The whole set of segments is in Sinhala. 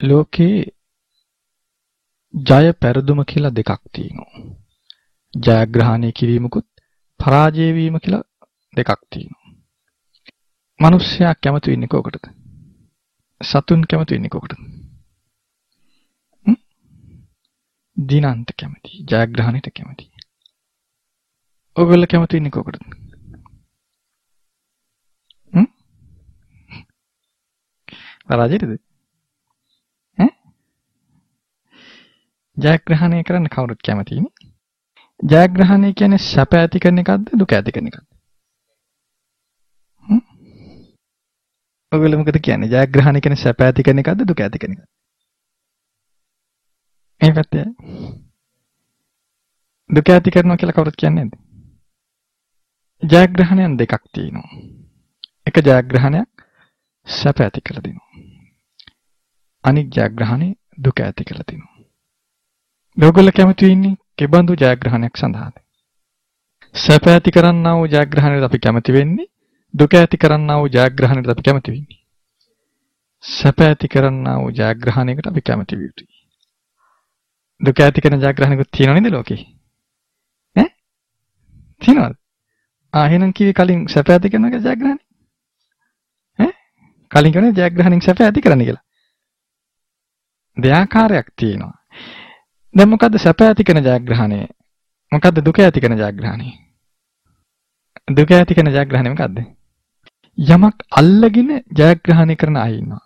ලෝකේ ජය පෙරදුම කියලා දෙකක් තියෙනවා. ජයග්‍රහණය කිරීමකුත් පරාජය වීම කියලා දෙකක් තියෙනවා. මිනිස්සයා කැමති වෙන්නේ කොකටද? සතුන් කැමති වෙන්නේ කොකටද? දිනන්ත කැමති, ජයග්‍රහණයට කැමති. ඔයගොල්ලෝ කැමති වෙන්නේ කොකටද? හ්ම්? පරාජයටද? ඈ? ජයග්‍රහණය කරන්න කවුරුත් කැමතිනේ. ජයග්‍රහණය කියන්නේ සැප ඇති කරන එකක්ද දුක ඇති කරන එකක්ද? හ්ම්? ඔයගොල්ලෝ මොකද කියන්නේ? ජයග්‍රහණය කියන්නේ සැප ඇති කරන එකක්ද දුක ඇති කරන එකක්ද? මේ පැත්තේ දුක ඇති කරනවා කියලා කවුරුත් කියන්නේ නැද්ද? ජයග්‍රහණයන් දෙකක් තියෙනවා. එක ජයග්‍රහණයක් සැප ඇති කරලා දෙනවා. අනිත් ජයග්‍රහණය දුක ඇති කරලා දෙනවා. ඔයගොල්ලෝ කැමති වෙන්නේ කෙබඳු ජයග්‍රහණයක් සඳහාද? සැප ඇති කරන්නා වූ ජයග්‍රහණයට අපි කැමති වෙන්නේ දුක ඇති කරන්නා වූ ජයග්‍රහණයට අපි කැමති වෙන්නේ. සැප ඇති කරන්නා වූ ජයග්‍රහණයකට අපි කැමති විය යුතුයි. දුක ඇති කරන ජයග්‍රහණකුත් තියෙනව නේද ලෝකේ? ඈ? තියෙනවද? ආ එහෙනම් කිව්වේ කලින් සැප ඇති කරන එක ජයග්‍රහණය. ඈ? කලින් කියන්නේ ජයග්‍රහණයෙන් සැප ඇති කරන්න කියලා. දෙආකාරයක් තියෙනවා. දැන් මොකද්ද සැප ඇති කරන ජයග්‍රහණය? මොකද්ද දුක ඇති කරන ජයග්‍රහණය? දුක ඇති කරන ජයග්‍රහණය මොකද්ද? යමක් අල්ලගෙන ජයග්‍රහණය කරන අය ඉන්නවා.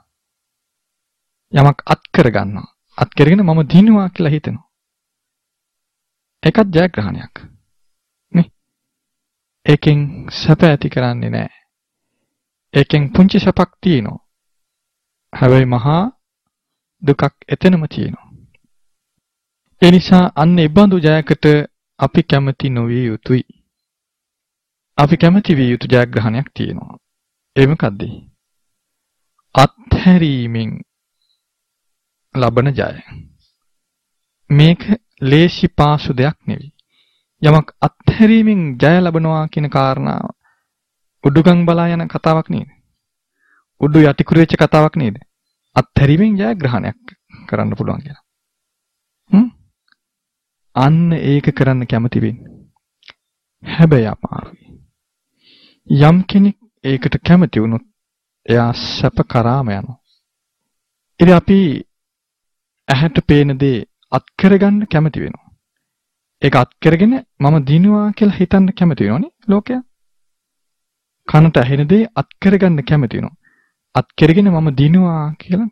යමක් අත් කර ගන්නවා. අත් කරගෙන මම දිනුවා කියලා හිතනවා. ඒකත් ජයග්‍රහණයක්. නේ? ඒකෙන් සැප ඇති කරන්නේ නැහැ. ඒකෙන් පුංචි සැපක් තියෙනවා. හැබැයි මහා දුකක් එතනම තියෙනවා. ඒ නිසා අන්න ඉබඳු ජයකට අපි කැමති නොවිය යුතුයි. අපි කැමති විය යුතු ජයග්‍රහණයක් තියෙනවා. ඒ මොකද්ද? අත්හැරීමෙන් ලබන ජය. මේක ලේසි පාසු දෙයක් නෙවෙයි. යමක් අත්හැරීමෙන් ජය ලබනවා කියන කාරණාව උඩුගම් බලා යන කතාවක් නේද? උඩු යටිකුරු වෙච්ච කතාවක් නේද? අත්හැරීමෙන් ජයග්‍රහණයක් කරන්න පුළුවන් කියලා. හ්ම්? අන්න ඒක කරන්න කැමති වෙන්නේ. හැබැයි අමාරුයි. යම් කෙනෙක් ඒකට කැමති වුණොත් එයා සැප කරාම යනවා. ඉතින් අපි ඇහැට පේන දේ අත් කරගන්න කැමති වෙනවා. ඒක අත් කරගෙන මම දිනුවා කියලා හිතන්න කැමති වෙනවනේ ලෝකයා. කනට ඇහෙන දේ අත් කරගන්න කැමති වෙනවා. අත් කරගෙන මම දිනුවා කියලා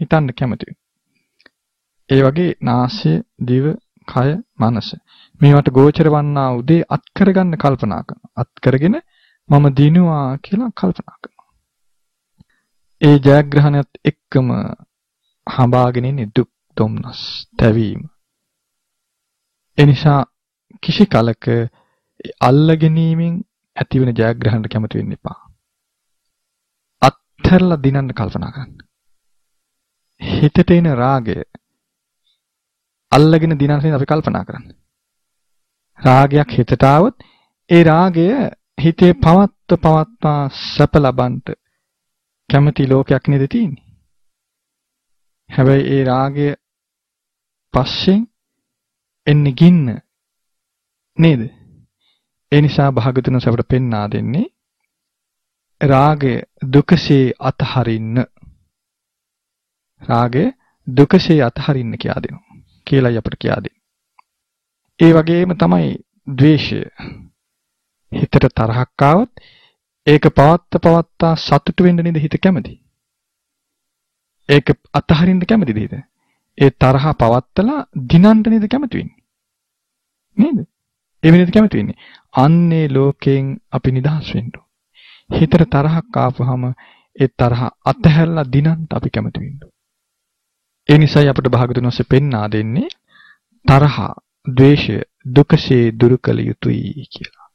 හිතන්න කැමති වෙනවා. ඒ වගේ නාසය, දිව, කය, මනස මේවට ගෝචර වන්නා උදේ අත් කරගන්න කල්පනා කරනවා. අත් කරගෙන මම දිනුවා කියලා කල්පනා කරනවා. ඒ ජයග්‍රහණයත් එක්කම හඹාගෙන ඉන්නේ දුක් දුම්නස් තැවීම. එනිසා කිසි කලක අල්ල ගැනීමෙන් ඇතිවන ජයග්‍රහණයට කැමති වෙන්න එපා. අත්හැරලා දිනන්න කල්පනා කරන්න. හිතට එන රාගය අල්ලගෙන දිනන්න අපි කල්පනා කරන්න. රාගයක් හිතට આવොත් ඒ රාගය හිතේ පවත්ව පවත්වා සැප ලබන්ට කැමති ලෝකයක් නේද තියෙන්නේ. හැබැයි ඒ රාගය පස්සෙන් එන්නේ ගින්න නේද? ඒ නිසා භාගතුන සබට පෙන්වා දෙන්නේ රාගය දුකසේ අතහරින්න රාගය දුකසේ අතහරින්න කියලා දෙනවා කියලායි අපිට කියා දෙන්නේ. ඒ වගේම තමයි ද්වේෂය. හිතට තරහක් ආවොත් ඒක පවත්ත පවත්තා සතුටු වෙන්න නේද හිත කැමති. ඒක අතහරින්න කැමතිද හිත? ඒ තරහ පවත්තලා දිනන්න නේද කැමති වෙන්නේ. නේද? ඒ වෙනද කැමති වෙන්නේ. අන්නේ ලෝකයෙන් අපි නිදහස් වෙන්න හිතට තරහක් ආපුහම ඒ තරහ අතහැරලා දිනන්න අපි කැමති වෙන්න ඒ නිසායි අපිට භාගතුන් වහන්සේ පෙන්වා දෙන්නේ තරහ, ද්වේෂය දුකසේ දුරු කළ යුතුයි කියලා.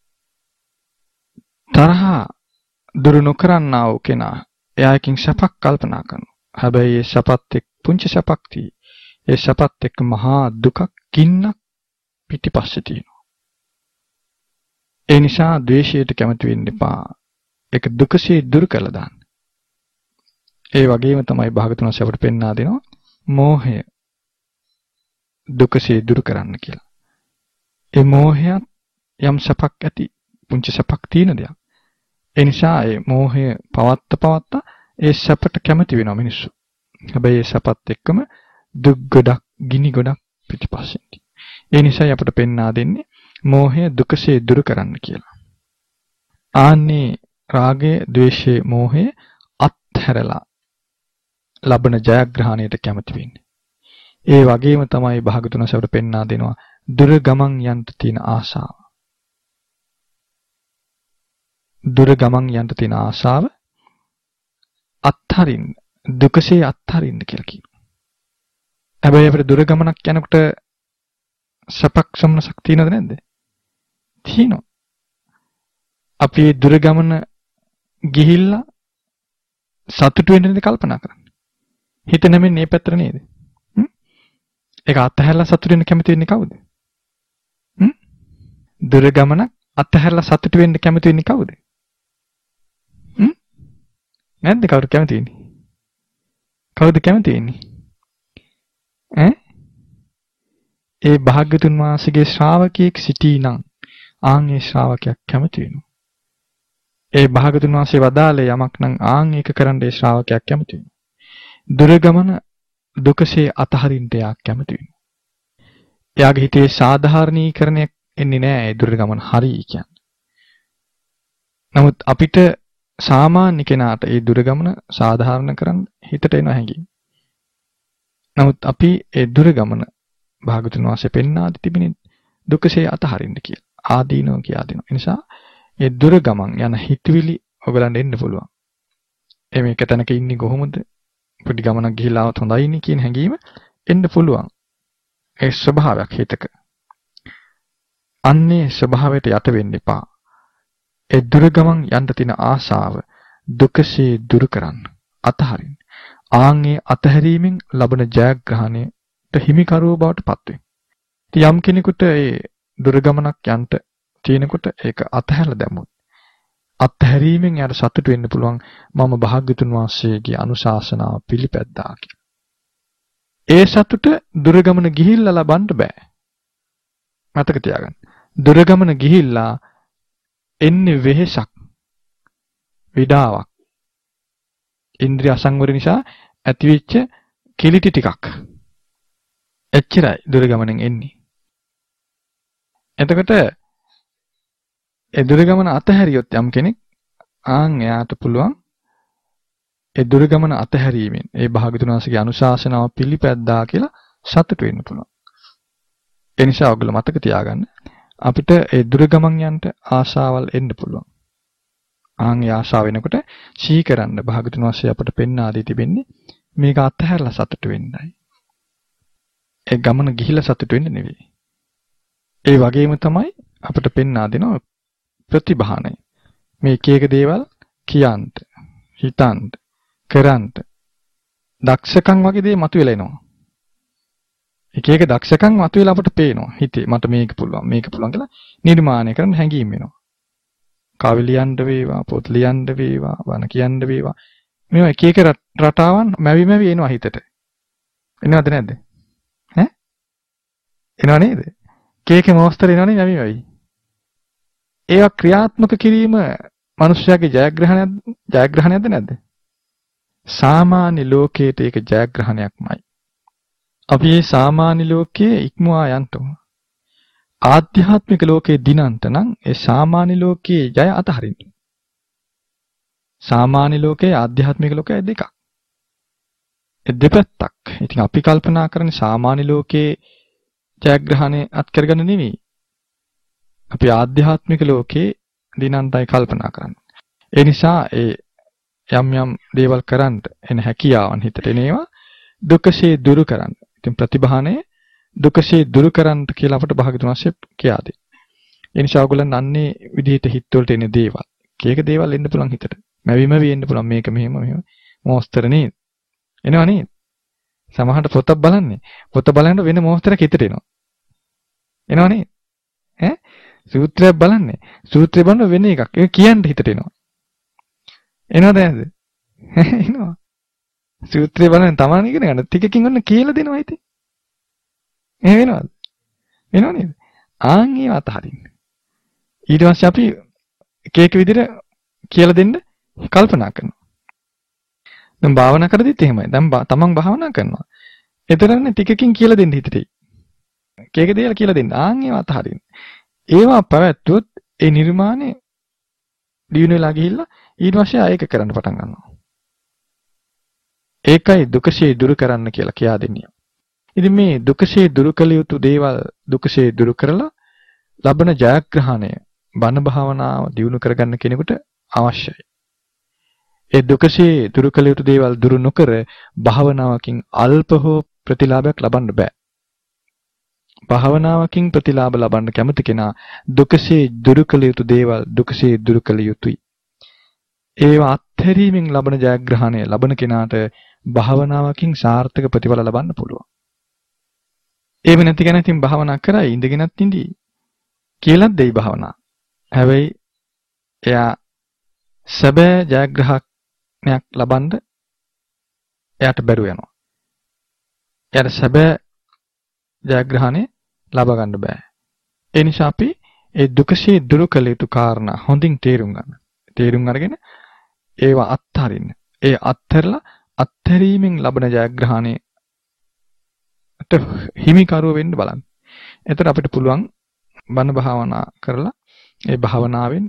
තරහ දුරු නොකරන්නා වූ කෙනා එයාකින් සැපක් කල්පනා කරනවා. හැබැයි ඒ සැපත් එක්ක පුංචි සැපක් තියෙයි. ඒ සැපත් එක්ක මහා දුකක් ගින්නක් පිටිපස්සේ තියෙනවා. ඒ නිසා ද්වේෂයට කැමති වෙන්න එපා. ඒක දුකසේ දුරු කළා දාන්න. ඒ වගේම තමයි භාගතුන් වහන්සේ අපට පෙන්වා දෙනවා මෝහය දුකසේ දුරු කරන්න කියලා. ඒ මෝහයත් යම් සපක් ඇති පුංචි සපක් තියෙන දෙයක්. ඒ නිසා ඒ මෝහය පවත්ත පවත්ත ඒ සැපට කැමති වෙනවා මිනිස්සු. හැබැයි ඒ සැපත් එක්කම දුක් ගොඩක්, ගිනි ගොඩක් පිටිපස්සෙන්. ඒ නිසායි අපට පෙන්වා දෙන්නේ මෝහය දුකසේ දුරු කරන්න කියලා. ආන්නේ රාගය, ద్వේෂය, මෝහය අත්හැරලා ලබන ජයග්‍රහණයට කැමති වෙන්නේ. ඒ වගේම තමයි භාගතුන සවට පෙන්වා දෙනවා දුර ගමන් යන්න තියෙන ආශාව. දුර ගමන් යන්න තියෙන ආශාව අත්හරින්න දුකසේ අත්හරින්න කියලා කියනවා. හැබැයි අපිට දුර ගමනක් යනකොට සපක් සම්නසක් තියෙනවද නැද්ද? තියෙනවා. අපි දුර ගමන ගිහිල්ලා සතුටු වෙන්න කල්පනා කරන්නේ. හිත නැමෙන්නේ මේ පැත්තට නේද? ඒක අත්හැරලා සතුටු වෙන්න කැමති වෙන්නේ කවුද? හ්ම්? දුර ගමන අත්හැරලා සතුටු වෙන්න කැමති වෙන්නේ කවුද? හ්ම්? නැද්ද කවුරු කැමති වෙන්නේ? කවුද කැමති වෙන්නේ? ඈ? ඒ භාග්‍යතුන් වහන්සේගේ ශ්‍රාවකයෙක් සිටීනම් ආන් ඒ ශ්‍රාවකයක් කැමති වෙනවා. ඒ භාගතුන් වහන්සේ වදාළේ යමක් නම් ආන් ඒක කරන්න ඒ ශ්‍රාවකයක් කැමති වෙනවා. දුර ගමන දුකසේ අතහරින්න එයා කැමති වෙනවා. එයාගේ හිතේ සාධාරණීකරණයක් එන්නේ නැහැ ඒ දුර ගමන හරි කියන්නේ. නමුත් අපිට සාමාන්‍ය කෙනාට ඒ දුර ගමන සාධාරණ කරන්න හිතට එන හැඟීම්. නමුත් අපි ඒ දුර ගමන භාගතුන් වහන්සේ පෙන්වා තිබෙන දුකසේ අතහරින්න කියලා. ආදීනෝ කියා දෙනවා. ඒ නිසා ඒ දුර ගමන් යන හිතවිලි ඔයගලන්ට එන්න පුළුවන්. ඒ මේක තැනක ඉන්නේ කොහොමද? පොඩි ගමනක් ගිහිලා આવත් හොඳයිනේ කියන හැඟීම එන්න පුළුවන්. ඒ ස්වභාවයක් හිතක. අන්නේ ස්වභාවයට යට වෙන්න එපා. ඒ දුර ගමන් යන්න තියෙන ආශාව දුකසේ දුරු කරන්න. අතහරින්න. ආන්ගේ අතහැරීමෙන් ලබන ජයග්‍රහණයට හිමිකරුව බවට පත් වෙන්න. යම් කෙනෙකුට ඒ දුර ගමනක් යන්න තියෙනකොට ඒක අතහැරලා දැම්මොත් අත්හැරීමෙන් යාට සතුට වෙන්න පුළුවන් මම භාග්‍යතුන් වහන්සේගේ අනුශාසනාව පිළිපැද්දා කියලා. ඒ සතුට දුරගමන ගිහිල්ලා ලබන්න බෑ. මතක තියාගන්න. දුරගමන ගිහිල්ලා එන්නේ වෙහෙසක්. විඩාවක්. ඉන්ද්‍රිය අසංවර නිසා ඇතිවෙච්ච කිලිටි ටිකක්. එච්චරයි දුරගමනෙන් එන්නේ. එතකොට එදුර ගමන අතහැරියොත් යම් කෙනෙක් ආන් එයාට පුළුවන් එදුර ගමන අතහැරීමෙන් ඒ භාගතුන් වහන්සේගේ අනුශාසනාව පිළිපැද්දා කියලා සතුට වෙන්න පුළුවන්. ඒ නිසා ඔයගොල්ලෝ මතක තියාගන්න අපිට එදුර ගමන් යන්න ආශාවල් එන්න පුළුවන්. ආන් ඒ ආශාව වෙනකොට සීකරන්න භාගතුන් වහන්සේ අපට පෙන්වා දී තිබෙන්නේ මේක අතහැරලා සතුට වෙන්නයි. ඒ ගමන ගිහිලා සතුට වෙන්න නෙවෙයි. ඒ වගේම තමයි අපිට පෙන්වා දෙනවා ප්‍රතිභානය. මේ එක එක දේවල් කියන්න, හිතන්න, කරන්න දක්ෂකම් වගේ දේ මතුවෙලා එනවා. එක එක දක්ෂකම් මතුවෙලා අපට පේනවා. හිතේ මට මේක පුළුවන්, මේක පුළුවන් කියලා නිර්මාණය කරන්න හැඟීම් වෙනවා. කවි ලියන්න වේවා, පොත් ලියන්න වේවා, වණ කියන්න වේවා. මේවා එක එක රටාවන් මැවි මැවි එනවා හිතට. එනවද නැද්ද? ඈ? එනව නේද? කේකේ මොස්තර එනවනේ මැවි මැවි. ඒවා ක්‍රියාත්මක කිරීම මිනිස්යාගේ ජයග්‍රහණයක් ජයග්‍රහණයක්ද නැද්ද? සාමාන්‍ය ලෝකයේට ඒක ජයග්‍රහණයක්මයි. අපි මේ සාමාන්‍ය ලෝකයේ ඉක්මවා යන්න ඕන. ආධ්‍යාත්මික ලෝකයේ දිනන්ත නම් ඒ සාමාන්‍ය ලෝකයේ ජය අතහරින්න. සාමාන්‍ය ලෝකයේ ආධ්‍යාත්මික ලෝකයේ දෙකක්. ඒ දෙපැත්තක්. ඉතින් අපි කල්පනා කරන්නේ සාමාන්‍ය ලෝකයේ ජයග්‍රහණය අත් කරගන්න නෙවෙයි. අපි ආධ්‍යාත්මික ලෝකේ දිනන්තයි කල්පනා කරන්නේ. ඒ නිසා ඒ යම් යම් දේවල් කරන්න එන හැකියාවන් හිතට එනේවා දුකසේ දුරු කරන්න. ඉතින් ප්‍රතිභානේ දුකසේ දුරු කරන්න කියලා අපට භාගතුන් වහන්සේ කියා දෙයි. ඒ නිසා ඔයගොල්ලන් අන්නේ විදිහට හිත වලට එන දේවල්. කීයක දේවල් එන්න පුළුවන් හිතට. මැවිම වෙන්න පුළුවන් මේක මෙහෙම මෙහෙම. මොස්තර නේද? එනවා නේද? සමහරට පොතක් බලන්නේ. පොත බලනකොට වෙන මොස්තරක් හිතට එනවා. එනවා නේද? ඈ සූත්‍රයක් බලන්නේ. සූත්‍රය බලන වෙන එකක්. ඒක කියන්න හිතට එනවා. එනවද නැද්ද? එනවා. සූත්‍රය බලන්න තමන් ඉගෙන ගන්න. ටිකකින් ඔන්න කියලා දෙනවා ඉතින්. එහෙම වෙනවද? වෙනව නේද? ආන් ඒව අතහරින්න. ඊට පස්සේ අපි එක එක විදිහට කියලා දෙන්න කල්පනා කරනවා. දැන් භාවනා කරදිත් එහෙමයි. දැන් තමන් භාවනා කරනවා. එතරම්නේ ටිකකින් කියලා දෙන්න හිතේ. කේක දේවල් කියලා දෙන්න. ආන් ඒව අතහරින්න. ඒවා පැවැත්වුවොත් ඒ නිර්මාණය දිනු වෙලා ගිහිල්ලා ඊට පස්සේ ආයෙක කරන්න පටන් ගන්නවා. ඒකයි දුකසේ දුරු කරන්න කියලා කියා දෙන්නේ. ඉතින් මේ දුකසේ දුරු කළ යුතු දේවල් දුකසේ දුරු කරලා ලබන ජයග්‍රහණය බණ භාවනාව දියුණු කරගන්න කෙනෙකුට අවශ්‍යයි. ඒ දුකසේ දුරු කළ යුතු දේවල් දුරු නොකර භාවනාවකින් අල්ප හෝ ප්‍රතිලාභයක් ලබන්න බෑ. භාවනාවකින් ප්‍රතිලාභ ලබන්න කැමති කෙනා දුකසේ දුරු කළ යුතු දේවල් දුකසේ දුරු කළ යුතුයි. ඒවා අත්හැරීමෙන් ලබන ජයග්‍රහණය ලබන කෙනාට භාවනාවකින් සාර්ථක ප්‍රතිඵල ලබන්න පුළුවන්. එහෙම නැති කෙනා ඉතින් භාවනා කරයි ඉඳගෙනත් ඉඳී. කියලාත් දෙයි භාවනා. හැබැයි එයා සැබෑ ජයග්‍රහණයක් ලබන්න එයාට බැරුව යනවා. එයාට සැබෑ ජයග්‍රහණය ලබා ගන්න බෑ. ඒ නිසා අපි ඒ දුකසේ දුරු කළ යුතු කාරණා හොඳින් තේරුම් ගන්න. තේරුම් අරගෙන ඒවා අත්හරින්න. ඒ අත්හැරලා අත්හැරීමෙන් ලබන ජයග්‍රහණයට හිමිකරුව වෙන්න බලන්න. එතකොට අපිට පුළුවන් බණ භාවනා කරලා ඒ භාවනාවෙන්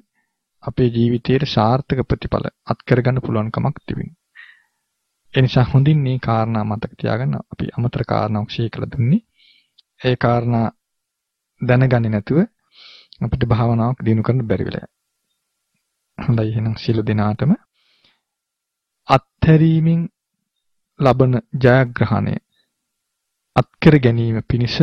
අපේ ජීවිතයේ සාර්ථක ප්‍රතිඵල අත් කරගන්න පුළුවන් කමක් තිබෙනවා. ඒ නිසා හොඳින් මේ කාරණා මතක තියාගන්න අපි අමතර කාරණාවක් ෂේ කළ දුන්නේ. ඒ කාරණා දැනගන්නේ නැතුව අපිට භාවනාවක් දිනු කරන්න බැරි වෙලා. හොඳයි එහෙනම් සියලු දෙනාටම අත්හැරීමෙන් ලබන ජයග්‍රහණය අත්කර ගැනීම පිණිස